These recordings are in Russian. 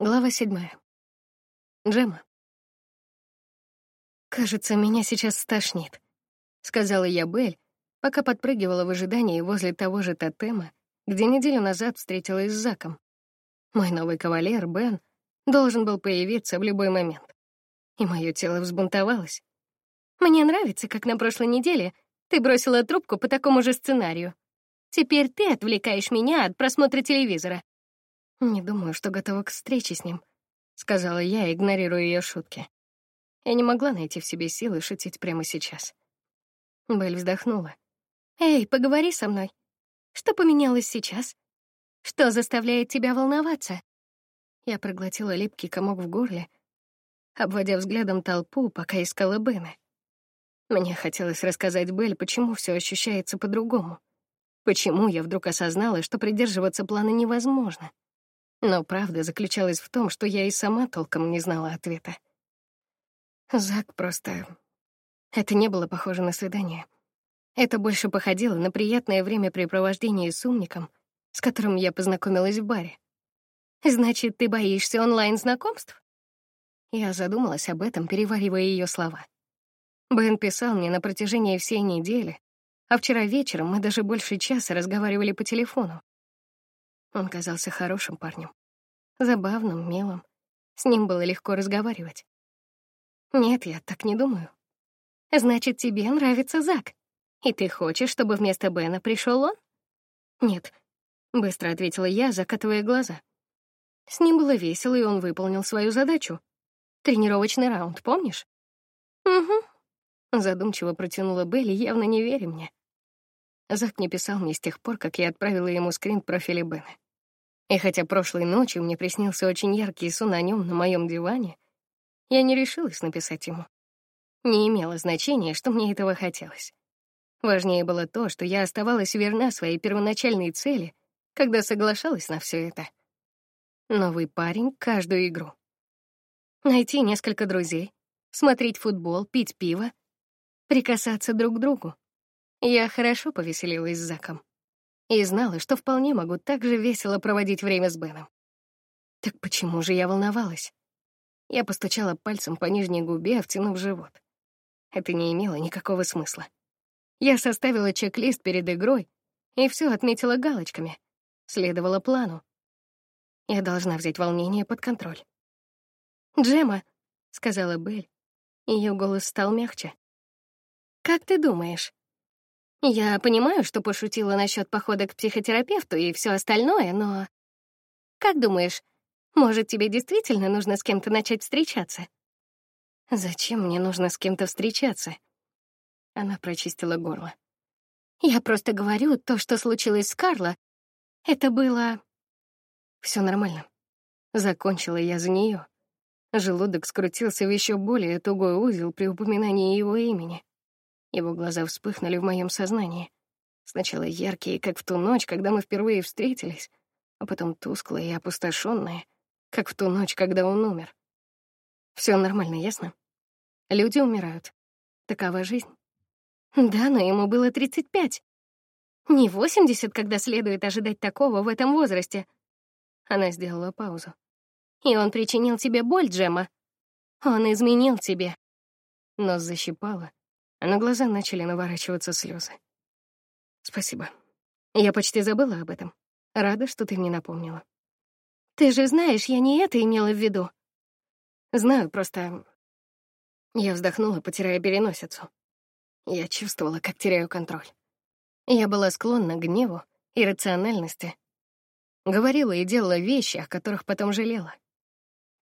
Глава седьмая. Джема. «Кажется, меня сейчас стошнит», — сказала я Белль, пока подпрыгивала в ожидании возле того же тотема, где неделю назад встретилась с Заком. Мой новый кавалер, Бен, должен был появиться в любой момент. И мое тело взбунтовалось. «Мне нравится, как на прошлой неделе ты бросила трубку по такому же сценарию. Теперь ты отвлекаешь меня от просмотра телевизора. «Не думаю, что готова к встрече с ним», — сказала я, игнорируя ее шутки. Я не могла найти в себе силы шутить прямо сейчас. Белль вздохнула. «Эй, поговори со мной. Что поменялось сейчас? Что заставляет тебя волноваться?» Я проглотила липкий комок в горле, обводя взглядом толпу, пока искала Бена. Мне хотелось рассказать Белль, почему все ощущается по-другому. Почему я вдруг осознала, что придерживаться плана невозможно. Но правда заключалась в том, что я и сама толком не знала ответа. Зак просто... Это не было похоже на свидание. Это больше походило на приятное времяпрепровождение с умником, с которым я познакомилась в баре. «Значит, ты боишься онлайн-знакомств?» Я задумалась об этом, переваривая ее слова. Бен писал мне на протяжении всей недели, а вчера вечером мы даже больше часа разговаривали по телефону. Он казался хорошим парнем. Забавным, милым. С ним было легко разговаривать. Нет, я так не думаю. Значит, тебе нравится Зак. И ты хочешь, чтобы вместо Бена пришел он? Нет, быстро ответила я, закатывая глаза. С ним было весело, и он выполнил свою задачу. Тренировочный раунд, помнишь? Угу. Задумчиво протянула Белли, явно не веря мне. Зак не писал мне с тех пор, как я отправила ему скрин профиля Бена. И хотя прошлой ночью мне приснился очень яркий сон о нем на моем диване, я не решилась написать ему. Не имело значения, что мне этого хотелось. Важнее было то, что я оставалась верна своей первоначальной цели, когда соглашалась на все это. Новый парень каждую игру. Найти несколько друзей, смотреть футбол, пить пиво, прикасаться друг к другу. Я хорошо повеселилась с Заком и знала, что вполне могу так же весело проводить время с Беном. Так почему же я волновалась? Я постучала пальцем по нижней губе, втянув живот. Это не имело никакого смысла. Я составила чек-лист перед игрой и все отметила галочками. Следовала плану. Я должна взять волнение под контроль. «Джема», — сказала Белль, ее голос стал мягче. «Как ты думаешь, я понимаю, что пошутила насчет похода к психотерапевту и все остальное, но... Как думаешь, может, тебе действительно нужно с кем-то начать встречаться? Зачем мне нужно с кем-то встречаться? Она прочистила горло. Я просто говорю, то, что случилось с Карло, это было... Все нормально. Закончила я за нее. Желудок скрутился в еще более тугой узел при упоминании его имени. Его глаза вспыхнули в моем сознании. Сначала яркие, как в ту ночь, когда мы впервые встретились, а потом тусклые и опустошенные, как в ту ночь, когда он умер. Все нормально, ясно? Люди умирают. Такова жизнь. Да, но ему было 35. Не 80, когда следует ожидать такого в этом возрасте. Она сделала паузу. И он причинил тебе боль, Джема. Он изменил тебе. Нос защипала, а на глаза начали наворачиваться слезы. Спасибо. Я почти забыла об этом. Рада, что ты мне напомнила. Ты же знаешь, я не это имела в виду. Знаю, просто... Я вздохнула, потеряя переносицу. Я чувствовала, как теряю контроль. Я была склонна к гневу и рациональности. Говорила и делала вещи, о которых потом жалела.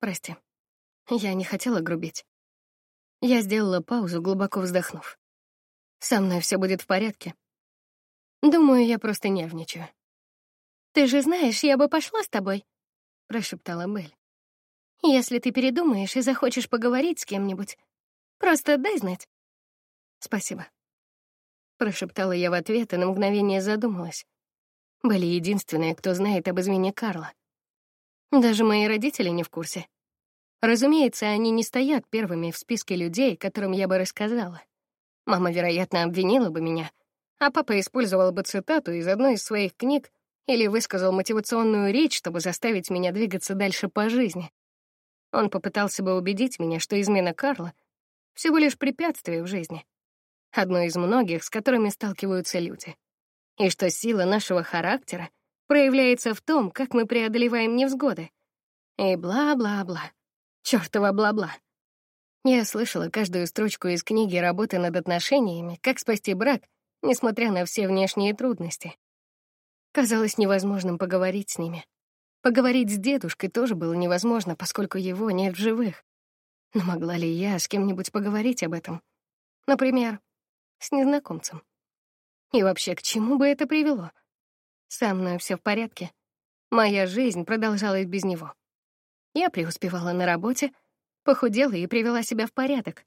Прости. Я не хотела грубить. Я сделала паузу, глубоко вздохнув. Со мной все будет в порядке. Думаю, я просто нервничаю. Ты же знаешь, я бы пошла с тобой, прошептала Белль. Если ты передумаешь и захочешь поговорить с кем-нибудь, просто дай знать. Спасибо. Прошептала я в ответ и на мгновение задумалась. Были единственные, кто знает об измене Карла. Даже мои родители не в курсе. Разумеется, они не стоят первыми в списке людей, которым я бы рассказала. Мама, вероятно, обвинила бы меня, а папа использовал бы цитату из одной из своих книг или высказал мотивационную речь, чтобы заставить меня двигаться дальше по жизни. Он попытался бы убедить меня, что измена Карла — всего лишь препятствие в жизни, одно из многих, с которыми сталкиваются люди, и что сила нашего характера проявляется в том, как мы преодолеваем невзгоды, и бла-бла-бла. Чёртова бла-бла. Я слышала каждую строчку из книги «Работы над отношениями. Как спасти брак», несмотря на все внешние трудности. Казалось невозможным поговорить с ними. Поговорить с дедушкой тоже было невозможно, поскольку его нет в живых. Но могла ли я с кем-нибудь поговорить об этом? Например, с незнакомцем. И вообще, к чему бы это привело? Со мной все в порядке. Моя жизнь продолжалась без него. Я преуспевала на работе, похудела и привела себя в порядок.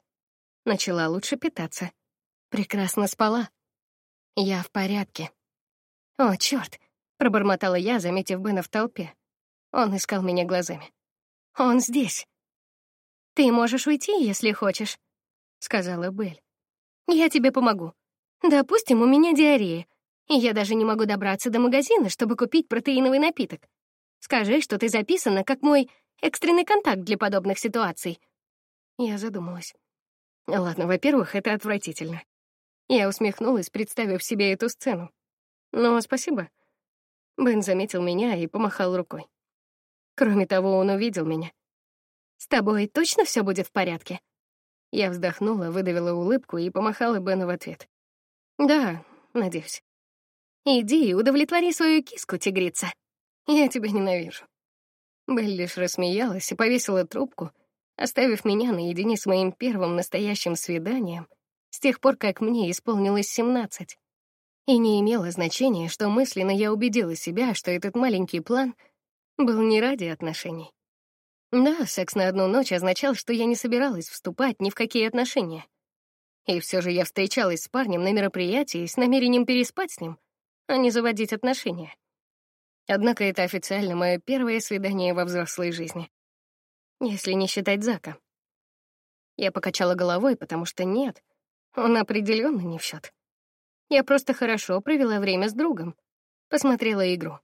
Начала лучше питаться. Прекрасно спала. Я в порядке. О, чёрт! Пробормотала я, заметив Бена в толпе. Он искал меня глазами. Он здесь. Ты можешь уйти, если хочешь, сказала Белль. Я тебе помогу. Допустим, у меня диарея, и я даже не могу добраться до магазина, чтобы купить протеиновый напиток. Скажи, что ты записана как мой экстренный контакт для подобных ситуаций. Я задумалась. Ладно, во-первых, это отвратительно. Я усмехнулась, представив себе эту сцену. Но спасибо. Бен заметил меня и помахал рукой. Кроме того, он увидел меня. «С тобой точно все будет в порядке?» Я вздохнула, выдавила улыбку и помахала Бену в ответ. «Да, надеюсь». «Иди удовлетвори свою киску, тигрица. Я тебя ненавижу». Белль лишь рассмеялась и повесила трубку, оставив меня наедине с моим первым настоящим свиданием с тех пор, как мне исполнилось семнадцать. И не имело значения, что мысленно я убедила себя, что этот маленький план был не ради отношений. Да, секс на одну ночь означал, что я не собиралась вступать ни в какие отношения. И все же я встречалась с парнем на мероприятии с намерением переспать с ним, а не заводить отношения. Однако это официально мое первое свидание во взрослой жизни. Если не считать Зака. Я покачала головой, потому что нет, он определенно не в счет. Я просто хорошо провела время с другом, посмотрела игру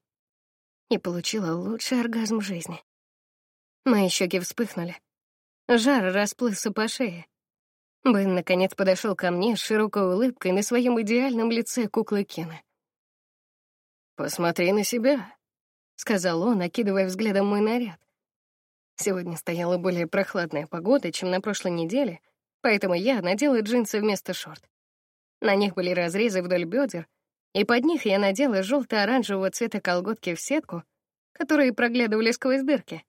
и получила лучший оргазм жизни. Мои щеки вспыхнули. Жар расплылся по шее. Бен наконец подошел ко мне с широкой улыбкой на своем идеальном лице куклы Кена. «Посмотри на себя», — сказал он, окидывая взглядом мой наряд. Сегодня стояла более прохладная погода, чем на прошлой неделе, поэтому я надела джинсы вместо шорт. На них были разрезы вдоль бедер, и под них я надела желто-оранжевого цвета колготки в сетку, которые проглядывали сквозь дырки.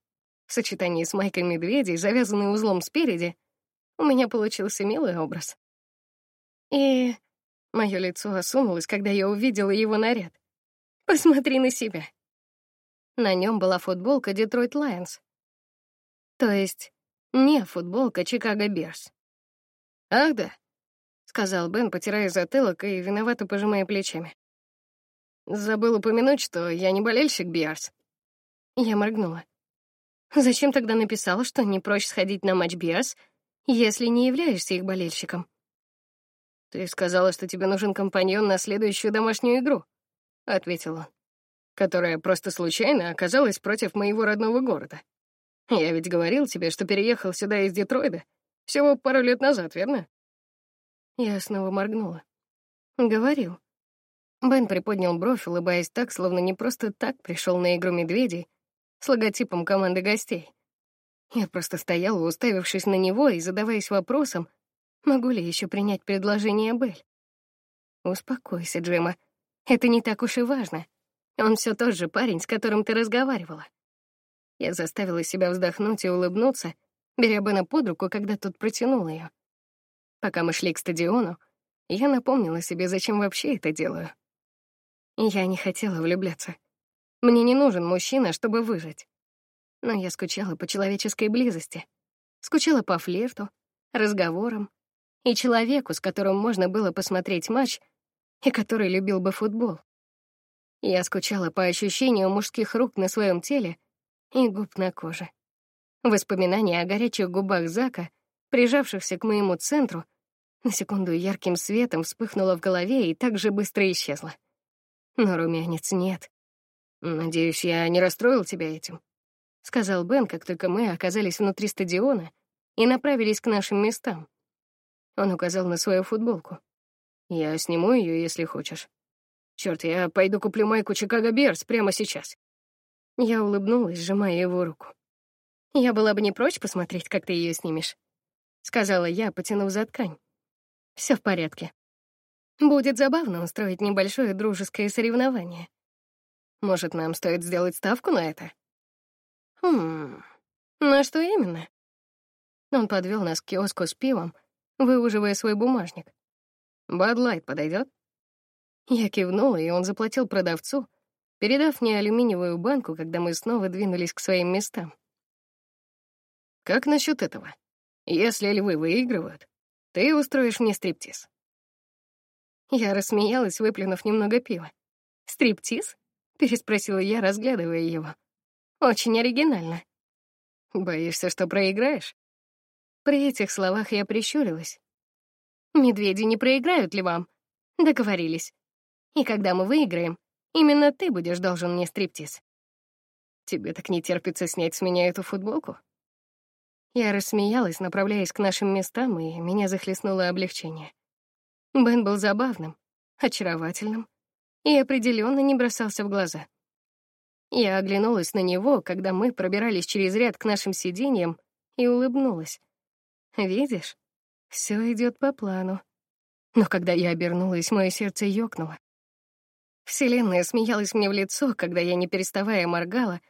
В сочетании с майкой медведей, завязанной узлом спереди, у меня получился милый образ. И мое лицо осунулось, когда я увидела его наряд. Посмотри на себя. На нем была футболка Детройт Лайонс. То есть не футболка Чикаго Берс. «Ах да», — сказал Бен, потирая затылок и виновато пожимая плечами. «Забыл упомянуть, что я не болельщик Биарс». Я моргнула. «Зачем тогда написала, что не проще сходить на матч Биарс, если не являешься их болельщиком?» «Ты сказала, что тебе нужен компаньон на следующую домашнюю игру», — ответил он, которая просто случайно оказалась против моего родного города. Я ведь говорил тебе, что переехал сюда из Детройда всего пару лет назад, верно? Я снова моргнула. Говорил. Бен приподнял бровь, улыбаясь так, словно не просто так пришел на игру медведей с логотипом команды гостей. Я просто стояла, уставившись на него и задаваясь вопросом, могу ли еще принять предложение Белль. Успокойся, Джима. Это не так уж и важно. Он все тот же парень, с которым ты разговаривала. Я заставила себя вздохнуть и улыбнуться, беря Бена под руку, когда тот протянул ее. Пока мы шли к стадиону, я напомнила себе, зачем вообще это делаю. Я не хотела влюбляться. Мне не нужен мужчина, чтобы выжить. Но я скучала по человеческой близости. Скучала по флирту, разговорам и человеку, с которым можно было посмотреть матч и который любил бы футбол. Я скучала по ощущению мужских рук на своем теле и губ на коже. Воспоминание о горячих губах Зака, прижавшихся к моему центру, на секунду ярким светом вспыхнуло в голове и так же быстро исчезло. Но румянец нет. «Надеюсь, я не расстроил тебя этим», — сказал Бен, как только мы оказались внутри стадиона и направились к нашим местам. Он указал на свою футболку. «Я сниму ее, если хочешь. Черт, я пойду куплю майку Чикаго Берс прямо сейчас». Я улыбнулась, сжимая его руку. «Я была бы не прочь посмотреть, как ты ее снимешь», — сказала я, потянув за ткань. Все в порядке. Будет забавно устроить небольшое дружеское соревнование. Может, нам стоит сделать ставку на это? Хм, на что именно? Он подвел нас к киоску с пивом, выуживая свой бумажник. «Бадлайт подойдет? Я кивнула, и он заплатил продавцу, передав мне алюминиевую банку, когда мы снова двинулись к своим местам. «Как насчет этого? Если львы выигрывают, ты устроишь мне стриптиз». Я рассмеялась, выплюнув немного пива. «Стриптиз?» — переспросила я, разглядывая его. «Очень оригинально». «Боишься, что проиграешь?» При этих словах я прищурилась. «Медведи не проиграют ли вам?» «Договорились. И когда мы выиграем, именно ты будешь должен мне стриптиз». «Тебе так не терпится снять с меня эту футболку?» Я рассмеялась, направляясь к нашим местам, и меня захлестнуло облегчение. Бен был забавным, очаровательным и определенно не бросался в глаза. Я оглянулась на него, когда мы пробирались через ряд к нашим сиденьям, и улыбнулась. «Видишь, все идет по плану». Но когда я обернулась, мое сердце ёкнуло. Вселенная смеялась мне в лицо, когда я, не переставая, моргала,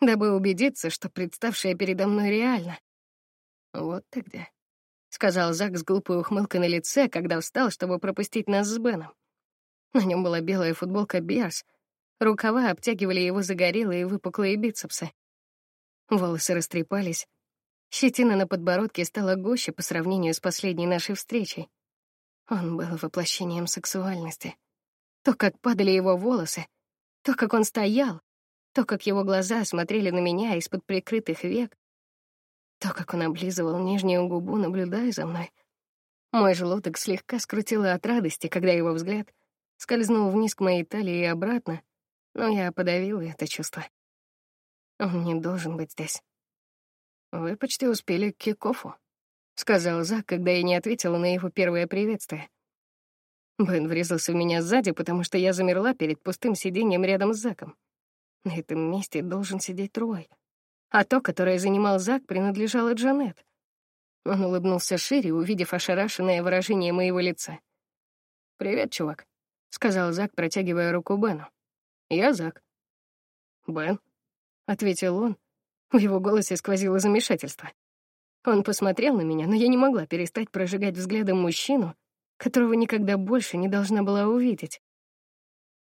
дабы убедиться, что представшее передо мной реально. «Вот тогда», — сказал Зак с глупой ухмылкой на лице, когда встал, чтобы пропустить нас с Беном. На нем была белая футболка Берс, рукава обтягивали его загорелые выпуклые бицепсы. Волосы растрепались, щетина на подбородке стала гуще по сравнению с последней нашей встречей. Он был воплощением сексуальности. То, как падали его волосы, то, как он стоял, то, как его глаза смотрели на меня из-под прикрытых век, то, как он облизывал нижнюю губу, наблюдая за мной. Мой желудок слегка скрутило от радости, когда его взгляд скользнул вниз к моей талии и обратно, но я подавила это чувство. Он не должен быть здесь. «Вы почти успели к кикофу», — сказал Зак, когда я не ответила на его первое приветствие. Бен врезался в меня сзади, потому что я замерла перед пустым сиденьем рядом с Заком. На этом месте должен сидеть Трой а то, которое занимал Зак, принадлежало Джанет. Он улыбнулся шире, увидев ошарашенное выражение моего лица. «Привет, чувак», — сказал Зак, протягивая руку Бену. «Я Зак». «Бен», — ответил он. В его голосе сквозило замешательство. Он посмотрел на меня, но я не могла перестать прожигать взглядом мужчину, которого никогда больше не должна была увидеть.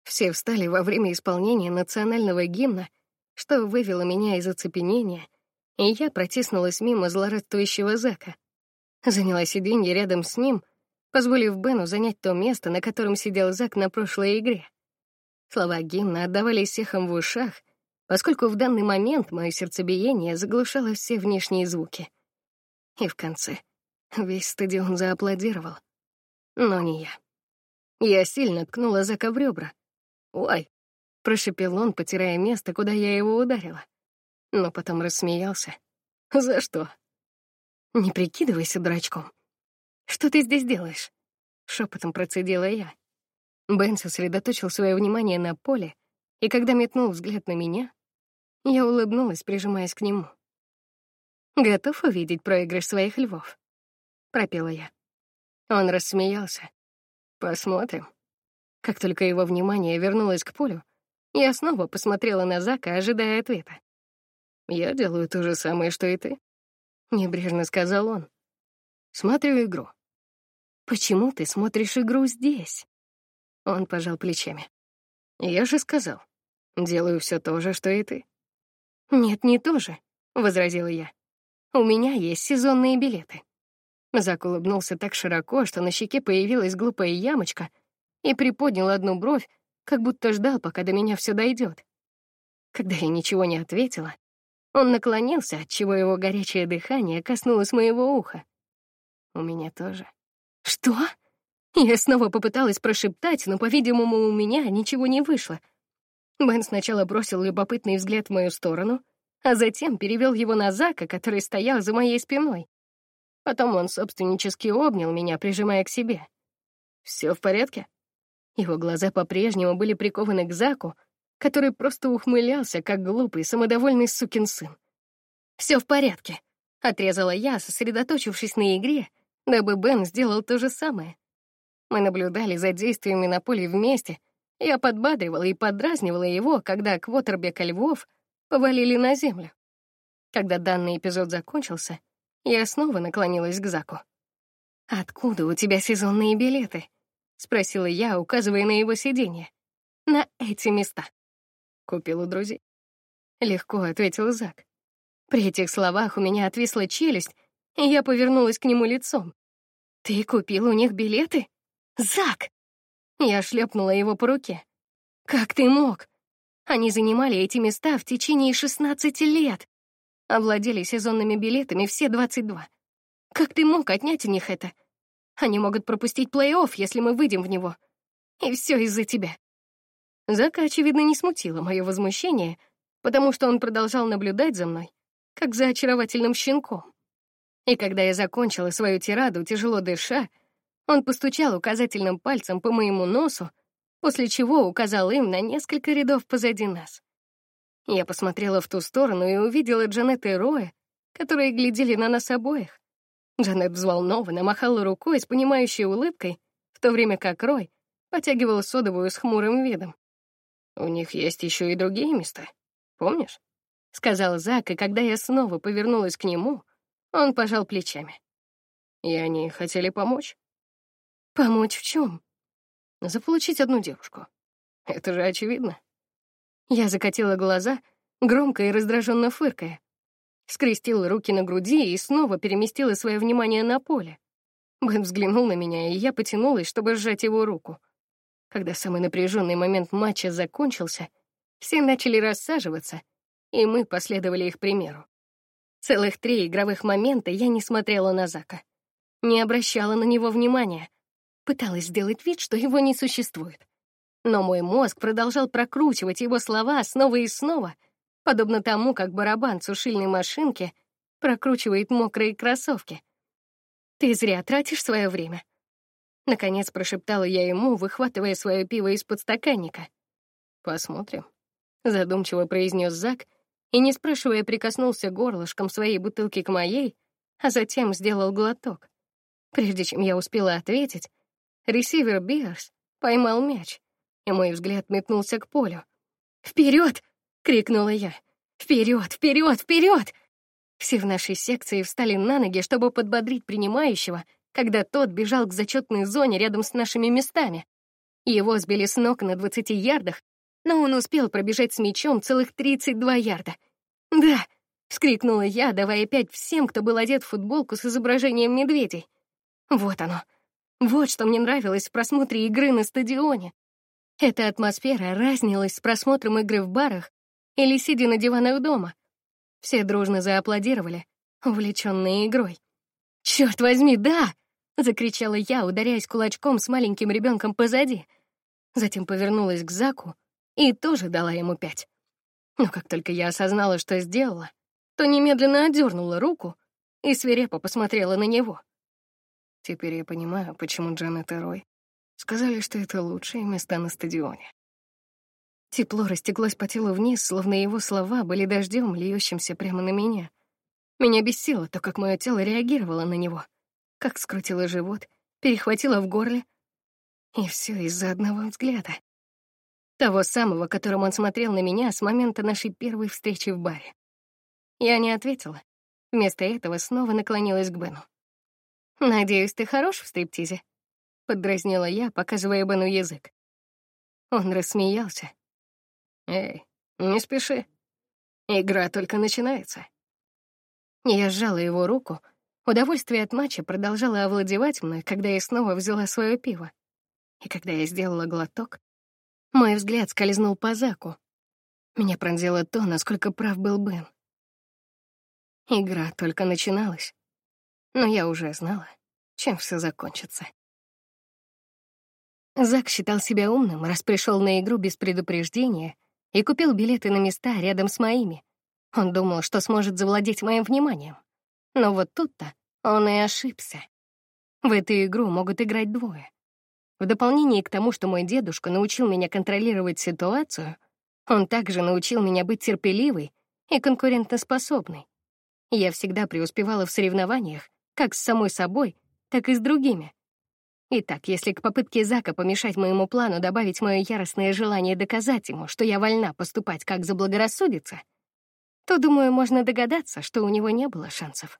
Все встали во время исполнения национального гимна — что вывело меня из оцепенения, и я протиснулась мимо злорадствующего Зака. Заняла сиденье рядом с ним, позволив Бену занять то место, на котором сидел Зак на прошлой игре. Слова гимна отдавались эхом в ушах, поскольку в данный момент мое сердцебиение заглушало все внешние звуки. И в конце весь стадион зааплодировал. Но не я. Я сильно ткнула Зака в ребра. «Ой!» Прошипел он, потирая место, куда я его ударила. Но потом рассмеялся. «За что?» «Не прикидывайся дурачком. Что ты здесь делаешь?» Шепотом процедила я. Бен сосредоточил свое внимание на поле, и когда метнул взгляд на меня, я улыбнулась, прижимаясь к нему. «Готов увидеть проигрыш своих львов?» — пропела я. Он рассмеялся. «Посмотрим». Как только его внимание вернулось к полю, я снова посмотрела на Зака, ожидая ответа. «Я делаю то же самое, что и ты», — небрежно сказал он. «Смотрю игру». «Почему ты смотришь игру здесь?» Он пожал плечами. «Я же сказал, делаю все то же, что и ты». «Нет, не то же», — возразила я. «У меня есть сезонные билеты». Зак улыбнулся так широко, что на щеке появилась глупая ямочка и приподнял одну бровь, как будто ждал, пока до меня все дойдет. Когда я ничего не ответила, он наклонился, отчего его горячее дыхание коснулось моего уха. У меня тоже. Что? Я снова попыталась прошептать, но, по-видимому, у меня ничего не вышло. Бен сначала бросил любопытный взгляд в мою сторону, а затем перевел его на Зака, который стоял за моей спиной. Потом он собственнически обнял меня, прижимая к себе. Все в порядке?» Его глаза по-прежнему были прикованы к Заку, который просто ухмылялся, как глупый, самодовольный сукин сын. Все в порядке», — отрезала я, сосредоточившись на игре, дабы Бен сделал то же самое. Мы наблюдали за действиями на поле вместе. Я подбадривала и подразнивала его, когда квотербека львов повалили на землю. Когда данный эпизод закончился, я снова наклонилась к Заку. «Откуда у тебя сезонные билеты?» — спросила я, указывая на его сиденье. «На эти места». «Купил у друзей». Легко ответил Зак. При этих словах у меня отвисла челюсть, и я повернулась к нему лицом. «Ты купил у них билеты? Зак!» Я шлепнула его по руке. «Как ты мог? Они занимали эти места в течение 16 лет. Овладели сезонными билетами все 22. Как ты мог отнять у них это? Они могут пропустить плей-офф, если мы выйдем в него. И все из-за тебя». Зака, очевидно, не смутило мое возмущение, потому что он продолжал наблюдать за мной, как за очаровательным щенком. И когда я закончила свою тираду, тяжело дыша, он постучал указательным пальцем по моему носу, после чего указал им на несколько рядов позади нас. Я посмотрела в ту сторону и увидела Джанет и Роя, которые глядели на нас обоих. Джанет взволнованно махала рукой с понимающей улыбкой, в то время как Рой потягивал содовую с хмурым видом. «У них есть еще и другие места, помнишь?» — сказал Зак, и когда я снова повернулась к нему, он пожал плечами. И они хотели помочь. Помочь в чем? Заполучить одну девушку. Это же очевидно. Я закатила глаза, громко и раздраженно фыркая. Скрестила руки на груди и снова переместила свое внимание на поле. Бен взглянул на меня, и я потянулась, чтобы сжать его руку. Когда самый напряженный момент матча закончился, все начали рассаживаться, и мы последовали их примеру. Целых три игровых момента я не смотрела на Зака. Не обращала на него внимания. Пыталась сделать вид, что его не существует. Но мой мозг продолжал прокручивать его слова снова и снова, подобно тому, как барабан сушильной машинки прокручивает мокрые кроссовки. «Ты зря тратишь свое время», — наконец прошептала я ему, выхватывая свое пиво из подстаканника. «Посмотрим», — задумчиво произнес Зак, и, не спрашивая, прикоснулся горлышком своей бутылки к моей, а затем сделал глоток. Прежде чем я успела ответить, ресивер Биарс поймал мяч, и мой взгляд метнулся к полю. «Вперед!» — крикнула я. «Вперед! Вперед! Вперед!» Все в нашей секции встали на ноги, чтобы подбодрить принимающего, когда тот бежал к зачетной зоне рядом с нашими местами. Его сбили с ног на 20 ярдах, но он успел пробежать с мячом целых 32 ярда. «Да!» — вскрикнула я, давая пять всем, кто был одет в футболку с изображением медведей. Вот оно. Вот что мне нравилось в просмотре игры на стадионе. Эта атмосфера разнилась с просмотром игры в барах или сидя на диванах дома. Все дружно зааплодировали, увлеченные игрой. «Черт возьми, да!» — закричала я, ударяясь кулачком с маленьким ребенком позади. Затем повернулась к Заку и тоже дала ему пять. Но как только я осознала, что сделала, то немедленно отдернула руку и свирепо посмотрела на него. Теперь я понимаю, почему Джанет и Рой сказали, что это лучшие места на стадионе. Тепло растеклось по телу вниз, словно его слова были дождем, льющимся прямо на меня. Меня бесило то, как мое тело реагировало на него, как скрутило живот, перехватило в горле. И все из-за одного взгляда. Того самого, которым он смотрел на меня с момента нашей первой встречи в баре. Я не ответила. Вместо этого снова наклонилась к Бену. «Надеюсь, ты хорош в стриптизе?» — поддразнила я, показывая Бену язык. Он рассмеялся. «Эй, не спеши. Игра только начинается». Я сжала его руку. Удовольствие от матча продолжало овладевать мной, когда я снова взяла свое пиво. И когда я сделала глоток, мой взгляд скользнул по Заку. Меня пронзило то, насколько прав был Бен. Игра только начиналась, но я уже знала, чем все закончится. Зак считал себя умным, раз пришел на игру без предупреждения и купил билеты на места рядом с моими. Он думал, что сможет завладеть моим вниманием. Но вот тут-то он и ошибся. В эту игру могут играть двое. В дополнение к тому, что мой дедушка научил меня контролировать ситуацию, он также научил меня быть терпеливой и конкурентоспособной. Я всегда преуспевала в соревнованиях, как с самой собой, так и с другими. Итак, если к попытке Зака помешать моему плану добавить мое яростное желание доказать ему, что я вольна поступать как заблагорассудится, то, думаю, можно догадаться, что у него не было шансов.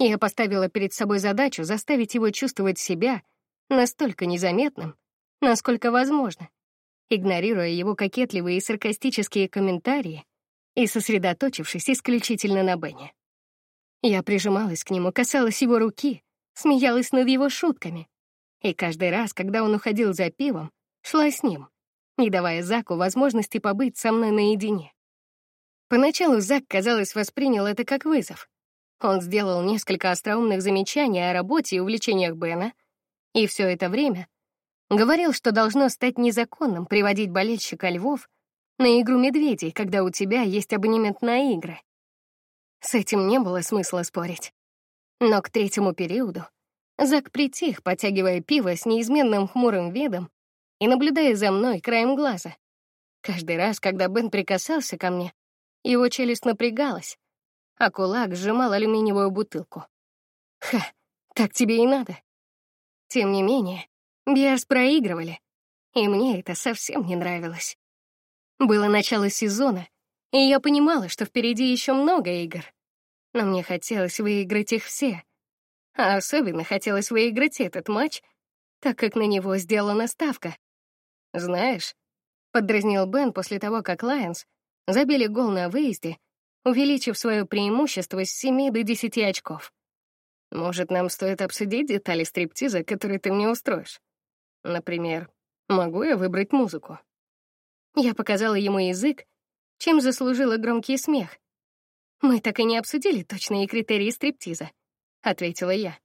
Я поставила перед собой задачу заставить его чувствовать себя настолько незаметным, насколько возможно, игнорируя его кокетливые и саркастические комментарии и сосредоточившись исключительно на Бене. Я прижималась к нему, касалась его руки, смеялась над его шутками. И каждый раз, когда он уходил за пивом, шла с ним, не давая Заку возможности побыть со мной наедине. Поначалу Зак, казалось, воспринял это как вызов. Он сделал несколько остроумных замечаний о работе и увлечениях Бена, и все это время говорил, что должно стать незаконным приводить болельщика львов на игру медведей, когда у тебя есть абонемент на игры. С этим не было смысла спорить. Но к третьему периоду Зак притих, потягивая пиво с неизменным хмурым видом и наблюдая за мной краем глаза. Каждый раз, когда Бен прикасался ко мне, его челюсть напрягалась, а кулак сжимал алюминиевую бутылку. Ха, так тебе и надо. Тем не менее, Биарс проигрывали, и мне это совсем не нравилось. Было начало сезона, и я понимала, что впереди еще много игр. Но мне хотелось выиграть их все. А особенно хотелось выиграть этот матч, так как на него сделана ставка. «Знаешь», — подразнил Бен после того, как Лайонс забили гол на выезде, увеличив свое преимущество с 7 до 10 очков. «Может, нам стоит обсудить детали стриптиза, которые ты мне устроишь? Например, могу я выбрать музыку?» Я показала ему язык, чем заслужила громкий смех. «Мы так и не обсудили точные критерии стриптиза», — ответила я.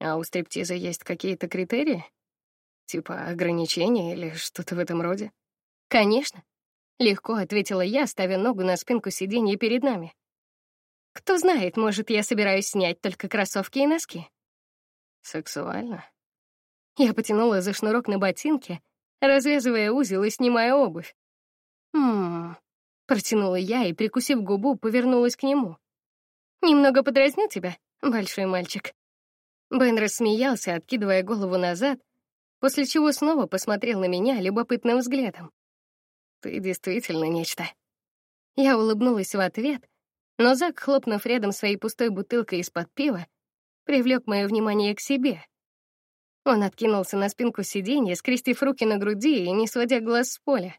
«А у стриптиза есть какие-то критерии? Типа ограничения или что-то в этом роде?» «Конечно», — легко ответила я, ставя ногу на спинку сиденья перед нами. «Кто знает, может, я собираюсь снять только кроссовки и носки». «Сексуально?» Я потянула за шнурок на ботинке, развязывая узел и снимая обувь. «Ммм...» — протянула я и, прикусив губу, повернулась к нему. «Немного подразню тебя, большой мальчик». Бен рассмеялся, откидывая голову назад, после чего снова посмотрел на меня любопытным взглядом. «Ты действительно нечто». Я улыбнулась в ответ, но Зак, хлопнув рядом своей пустой бутылкой из-под пива, привлек мое внимание к себе. Он откинулся на спинку сиденья, скрестив руки на груди и не сводя глаз с поля.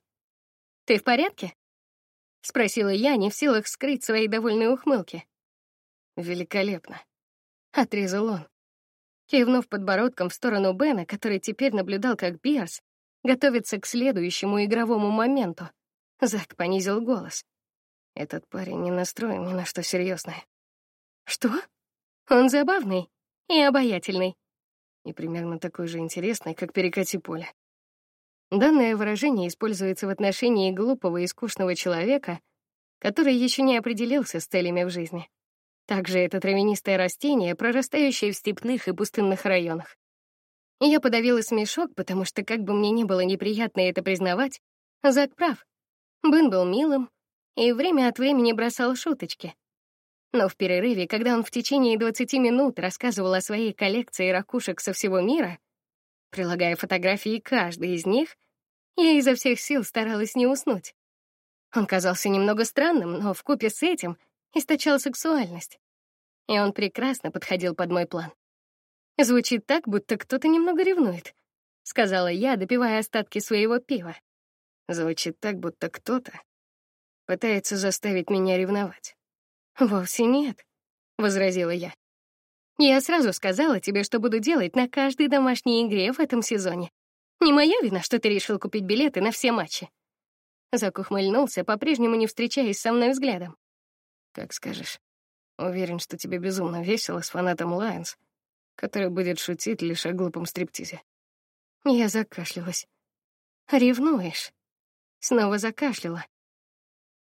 «Ты в порядке?» — спросила я, не в силах скрыть свои довольные ухмылки. «Великолепно», — отрезал он. Кивнув подбородком в сторону Бена, который теперь наблюдал, как Биарс готовится к следующему игровому моменту, Зак понизил голос. «Этот парень не настроен ни на что серьезное. «Что? Он забавный и обаятельный и примерно такой же интересный, как «перекати поле». Данное выражение используется в отношении глупого и скучного человека, который еще не определился с целями в жизни. Также это травянистое растение, прорастающее в степных и пустынных районах. Я подавила смешок, потому что, как бы мне не было неприятно это признавать, Зак прав. Бен был милым и время от времени бросал шуточки. Но в перерыве, когда он в течение 20 минут рассказывал о своей коллекции ракушек со всего мира, прилагая фотографии каждой из них, я изо всех сил старалась не уснуть. Он казался немного странным, но вкупе с этим источал сексуальность. И он прекрасно подходил под мой план. «Звучит так, будто кто-то немного ревнует», — сказала я, допивая остатки своего пива. Звучит так, будто кто-то пытается заставить меня ревновать. «Вовсе нет», — возразила я. «Я сразу сказала тебе, что буду делать на каждой домашней игре в этом сезоне. Не моя вина, что ты решил купить билеты на все матчи». Зак ухмыльнулся, по-прежнему не встречаясь со мной взглядом. «Как скажешь. Уверен, что тебе безумно весело с фанатом Лайонс, который будет шутить лишь о глупом стриптизе». Я закашлялась. «Ревнуешь?» Снова закашляла.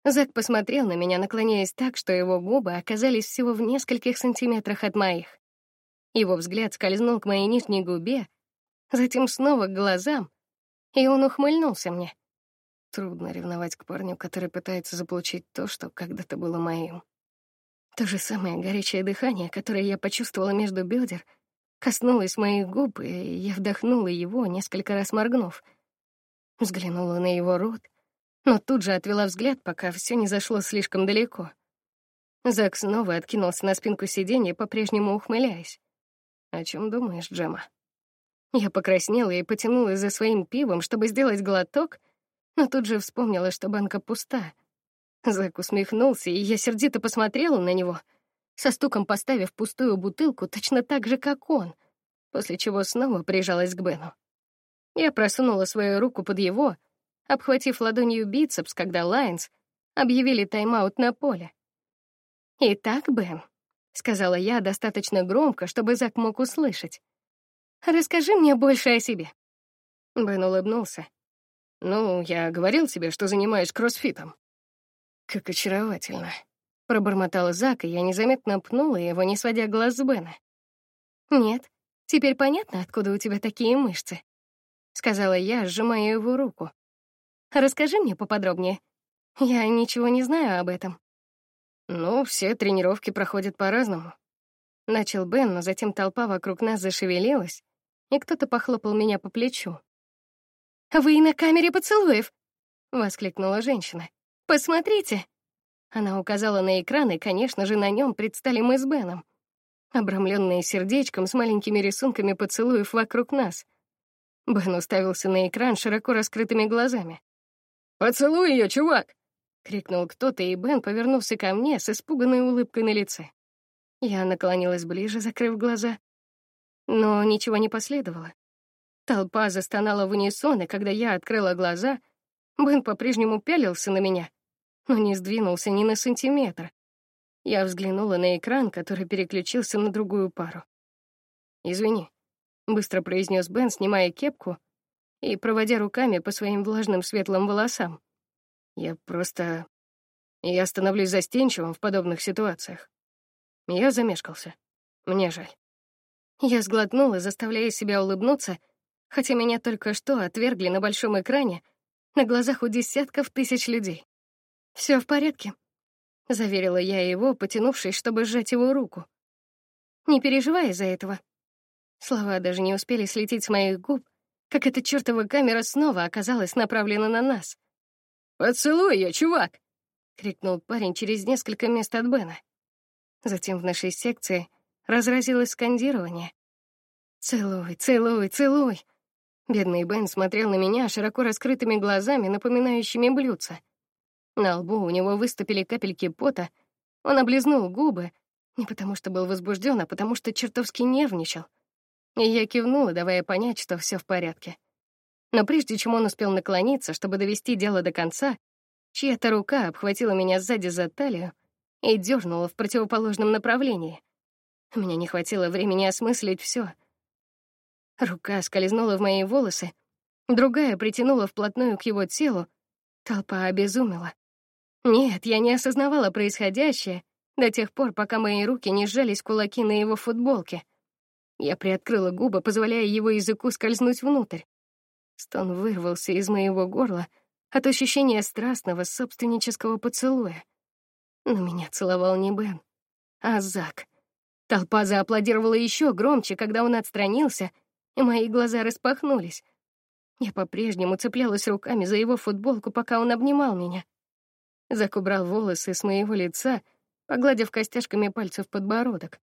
Зак посмотрел на меня, наклоняясь так, что его губы оказались всего в нескольких сантиметрах от моих. Его взгляд скользнул к моей нижней губе, затем снова к глазам, и он ухмыльнулся мне. Трудно ревновать к парню, который пытается заполучить то, что когда-то было моим. То же самое горячее дыхание, которое я почувствовала между бедер, коснулось моих губ, и я вдохнула его, несколько раз моргнув. Взглянула на его рот, но тут же отвела взгляд, пока все не зашло слишком далеко. Зак снова откинулся на спинку сиденья, по-прежнему ухмыляясь. «О чем думаешь, Джема?» Я покраснела и потянулась за своим пивом, чтобы сделать глоток, но тут же вспомнила, что банка пуста. Зак усмехнулся, и я сердито посмотрела на него, со стуком поставив пустую бутылку точно так же, как он, после чего снова прижалась к Бену. Я просунула свою руку под его, обхватив ладонью бицепс, когда Лайнс объявили тайм-аут на поле. «Итак, Бен», — сказала я достаточно громко, чтобы Зак мог услышать, «расскажи мне больше о себе». Бен улыбнулся. «Ну, я говорил тебе, что занимаюсь кроссфитом». «Как очаровательно», — пробормотал Зак, и я незаметно пнула его, не сводя глаз с Бена. «Нет, теперь понятно, откуда у тебя такие мышцы», — сказала я, сжимая его руку. «Расскажи мне поподробнее. Я ничего не знаю об этом». «Ну, все тренировки проходят по-разному». Начал Бен, но затем толпа вокруг нас зашевелилась, и кто-то похлопал меня по плечу. «Вы на камере поцелуев!» — воскликнула женщина. «Посмотрите!» Она указала на экран, и, конечно же, на нем предстали мы с Беном, обрамленные сердечком с маленькими рисунками поцелуев вокруг нас. Бен уставился на экран широко раскрытыми глазами. «Поцелуй ее, чувак!» — крикнул кто-то, и Бен повернулся ко мне с испуганной улыбкой на лице. Я наклонилась ближе, закрыв глаза. Но ничего не последовало. Толпа застонала в унисон, и когда я открыла глаза, Бен по-прежнему пялился на меня, но не сдвинулся ни на сантиметр. Я взглянула на экран, который переключился на другую пару. «Извини», — быстро произнес Бен, снимая кепку и проводя руками по своим влажным светлым волосам. «Я просто... Я становлюсь застенчивым в подобных ситуациях. Я замешкался. Мне жаль». Я сглотнула, заставляя себя улыбнуться, хотя меня только что отвергли на большом экране на глазах у десятков тысяч людей. Все в порядке», — заверила я его, потянувшись, чтобы сжать его руку. «Не переживай из-за этого». Слова даже не успели слететь с моих губ, как эта чертова камера снова оказалась направлена на нас. «Поцелуй ее, чувак!» — крикнул парень через несколько мест от Бена. Затем в нашей секции разразилось скандирование. «Целуй, целуй, целуй!» Бедный Бен смотрел на меня широко раскрытыми глазами, напоминающими блюдца. На лбу у него выступили капельки пота, он облизнул губы, не потому что был возбужден, а потому что чертовски нервничал. И я кивнула, давая понять, что все в порядке. Но прежде чем он успел наклониться, чтобы довести дело до конца, чья-то рука обхватила меня сзади за талию и дернула в противоположном направлении. Меня не хватило времени осмыслить все — Рука скользнула в мои волосы, другая притянула вплотную к его телу. Толпа обезумела. Нет, я не осознавала происходящее до тех пор, пока мои руки не сжались кулаки на его футболке. Я приоткрыла губы, позволяя его языку скользнуть внутрь. Стон вырвался из моего горла от ощущения страстного собственнического поцелуя. Но меня целовал не Бен, а Зак. Толпа зааплодировала еще громче, когда он отстранился — и мои глаза распахнулись. Я по-прежнему цеплялась руками за его футболку, пока он обнимал меня. Зак убрал волосы с моего лица, погладив костяшками пальцев подбородок.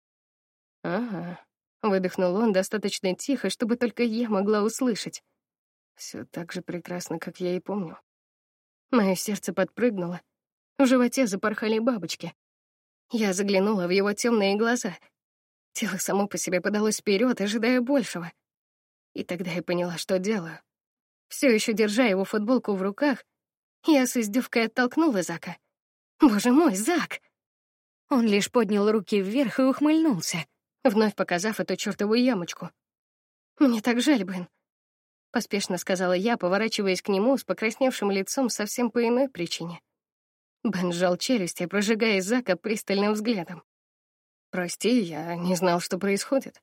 «Ага», — выдохнул он достаточно тихо, чтобы только я могла услышать. Все так же прекрасно, как я и помню. Мое сердце подпрыгнуло. В животе запорхали бабочки. Я заглянула в его темные глаза. Тело само по себе подалось вперед, ожидая большего. И тогда я поняла, что делаю. Все еще держа его футболку в руках, я с издевкой оттолкнула Зака. «Боже мой, Зак!» Он лишь поднял руки вверх и ухмыльнулся, вновь показав эту чертову ямочку. «Мне так жаль, Бен. поспешно сказала я, поворачиваясь к нему с покрасневшим лицом совсем по иной причине. Бен сжал челюсти, прожигая Зака пристальным взглядом. «Прости, я не знал, что происходит.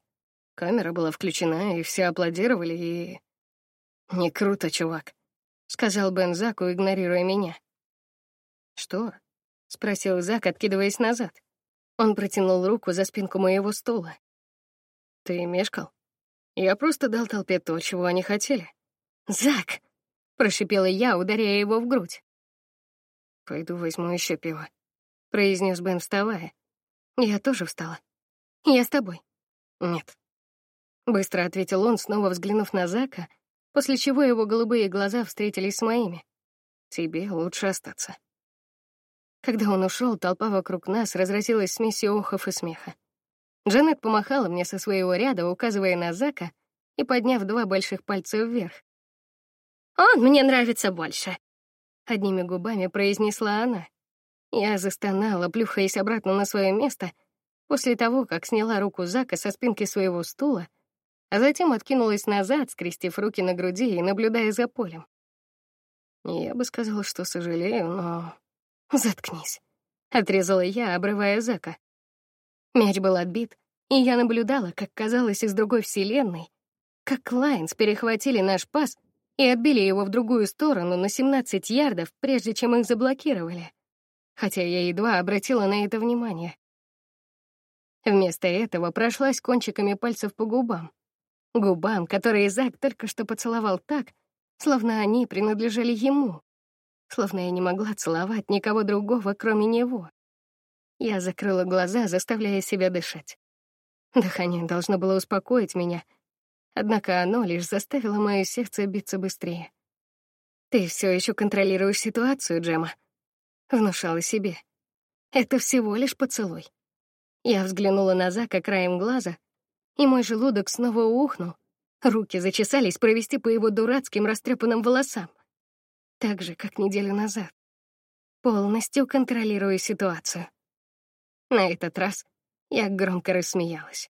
Камера была включена, и все аплодировали, и...» «Не круто, чувак», — сказал Бен Заку, игнорируя меня. «Что?» — спросил Зак, откидываясь назад. Он протянул руку за спинку моего стула. «Ты мешкал? Я просто дал толпе то, чего они хотели». «Зак!» — прошипела я, ударяя его в грудь. «Пойду возьму еще пиво», — произнес Бен, вставая. Я тоже встала. «Я с тобой». «Нет». Быстро ответил он, снова взглянув на Зака, после чего его голубые глаза встретились с моими. «Тебе лучше остаться». Когда он ушел, толпа вокруг нас разразилась смесью охов и смеха. Джанет помахала мне со своего ряда, указывая на Зака и подняв два больших пальца вверх. «Он мне нравится больше», — одними губами произнесла она. Я застонала, плюхаясь обратно на свое место, после того, как сняла руку Зака со спинки своего стула, а затем откинулась назад, скрестив руки на груди и наблюдая за полем. Я бы сказала, что сожалею, но «Заткнись», — отрезала я, обрывая Зака. Мяч был отбит, и я наблюдала, как казалось из другой вселенной, как Лайнс перехватили наш пас и отбили его в другую сторону на 17 ярдов, прежде чем их заблокировали. Хотя я едва обратила на это внимание. Вместо этого прошлась кончиками пальцев по губам. Губам, которые Зак только что поцеловал так, словно они принадлежали ему словно я не могла целовать никого другого, кроме него. Я закрыла глаза, заставляя себя дышать. Дыхание должно было успокоить меня, однако оно лишь заставило мое сердце биться быстрее. «Ты все еще контролируешь ситуацию, Джема», — внушала себе. «Это всего лишь поцелуй». Я взглянула на Зака краем глаза, и мой желудок снова ухнул. Руки зачесались провести по его дурацким растрепанным волосам так же, как неделю назад. Полностью контролирую ситуацию. На этот раз я громко рассмеялась.